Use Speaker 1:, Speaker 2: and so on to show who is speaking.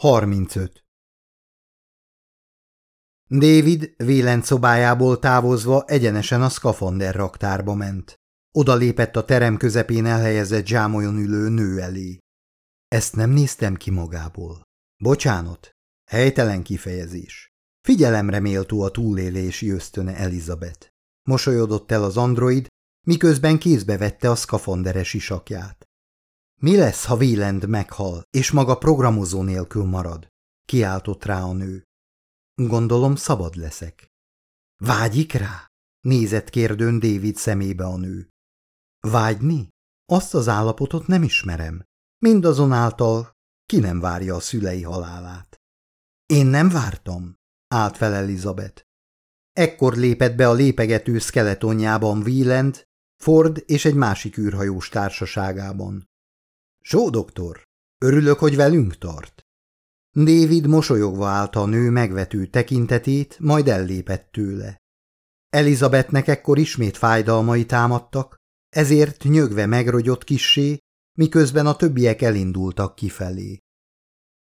Speaker 1: 35. David Vélent szobájából távozva egyenesen a szkafander raktárba ment. Oda lépett a terem közepén elhelyezett zsámolyon ülő nő elé. Ezt nem néztem ki magából. Bocsánat, helytelen kifejezés. Figyelemre méltó a túlélési ösztöne Elizabeth. Mosolyodott el az android, miközben kézbe vette a szkafanderes isakját. Mi lesz, ha Wieland meghal, és maga programozó nélkül marad? Kiáltott rá a nő. Gondolom szabad leszek. Vágyik rá? Nézett kérdőn David szemébe a nő. Vágyni? Azt az állapotot nem ismerem. Mindazonáltal ki nem várja a szülei halálát. Én nem vártam, állt fel Elizabeth. Ekkor lépett be a lépegető szkeletonjában Wieland, Ford és egy másik űrhajós társaságában. Só, doktor, örülök, hogy velünk tart. David mosolyogva állt a nő megvető tekintetét, majd ellépett tőle. Elizabethnek ekkor ismét fájdalmai támadtak, ezért nyögve megrogyott kissé, miközben a többiek elindultak kifelé.